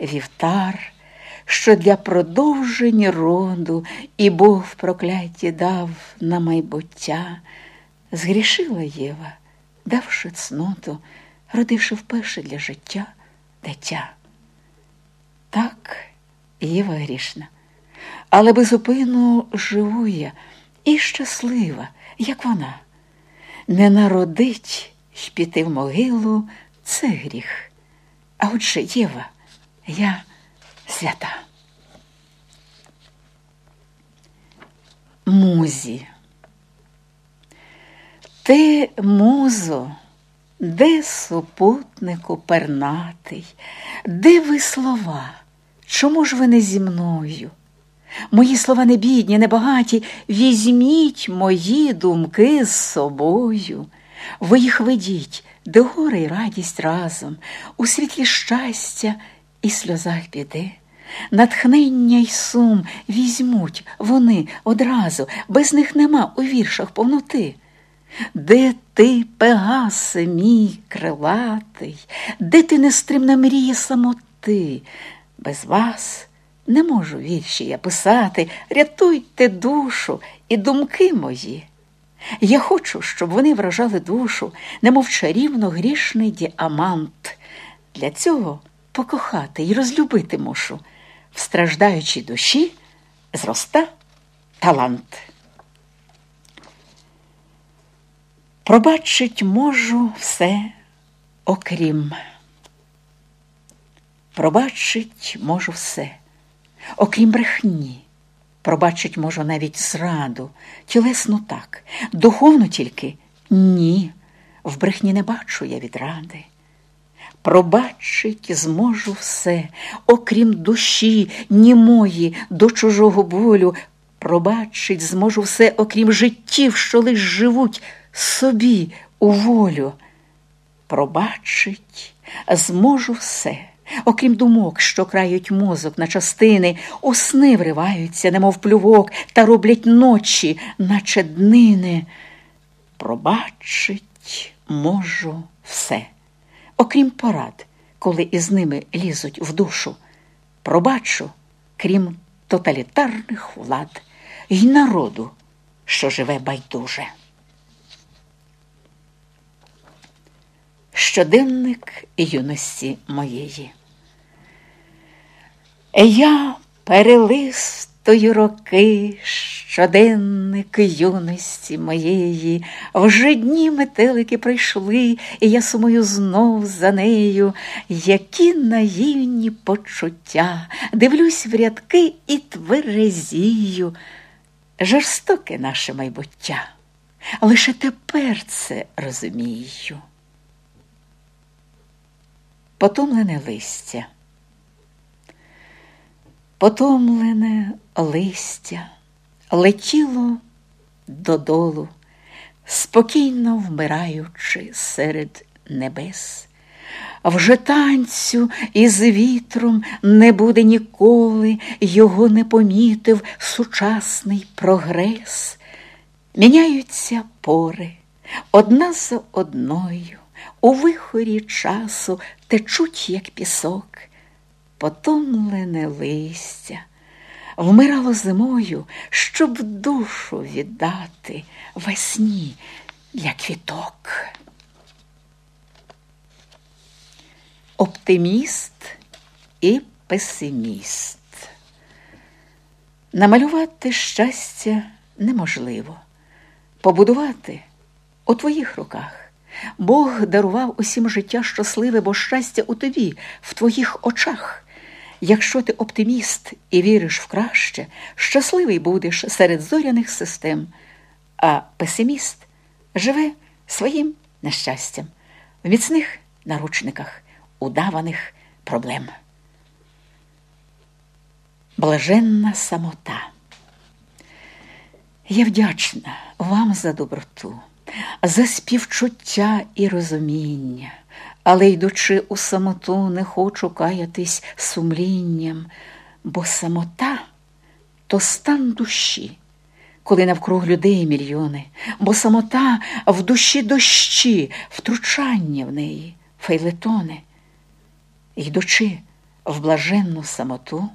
вівтар, що для продовження роду і Бог в прокляті дав на майбуття. Згрішила Єва, давши цноту, родивши вперше для життя дитя. Так, Єва грішна, але безупину живу я і щаслива, як вона. Не народить й піти в могилу це гріх. А отже, Єва, я свята. Музі. Ти, музо, де супутнику пернатий, де ви слова? Чому ж ви не зі мною? Мої слова не бідні, не багаті, візьміть мої думки з собою. Ви їх ведіть, де горе й радість разом, у світлі щастя і сльозах біди. Натхнення й сум візьмуть вони одразу, без них нема у віршах повноти. Де ти, Пегасе, мій крилатий, де ти нестримна мрія самоти? Без вас не можу вірші я писати, рятуйте душу і думки мої. Я хочу, щоб вони вражали душу, немов чарівно грішний діамант. Для цього покохати і розлюбити мушу, в страждаючій душі зроста талант. Пробачить можу все, окрім. Пробачить можу все, окрім брехні. Пробачить можу навіть зраду, тілесну так, духовну тільки ні. В брехні не бачу я відради. Пробачить зможу все, окрім душі, німої, до чужого болю. Пробачить зможу все, окрім життів, що лиш живуть собі у волю. Пробачить зможу все окрім думок, що крають мозок на частини, у сни вриваються, немов плювок, та роблять ночі, наче днини. Пробачить можу все, окрім порад, коли із ними лізуть в душу. Пробачу, крім тоталітарних влад й народу, що живе байдуже. Щоденник юності моєї. Я перелистую роки, щоденник юності моєї, вже дні метелики прийшли, і я сумую знов за нею, які наївні почуття, дивлюсь в рядки і тверезію. Жорстоке наше майбуття, лише тепер це розумію. Потомлене листя. Потомлене листя. Летіло додолу, спокійно вмираючи серед небес. Вже танцю із вітром не буде ніколи, його не помітив сучасний прогрес. Міняються пори одна за одною, у вихорі часу течуть, як пісок потомлене листя, вмирало зимою, щоб душу віддати весні для квіток. Оптиміст і песиміст. Намалювати щастя неможливо, побудувати у твоїх руках. Бог дарував усім життя щасливе, бо щастя у тобі, в твоїх очах. Якщо ти оптиміст і віриш в краще, щасливий будеш серед зоряних систем, а песиміст живе своїм нещастям в міцних наручниках удаваних проблем. Блаженна самота. Я вдячна вам за доброту, за співчуття і розуміння але йдучи у самоту, не хочу каятись сумлінням, бо самота то стан душі, коли навкруг людей мільйони, бо самота в душі дощі, втручання в неї, фейлетони. Йдучи, в блаженну самоту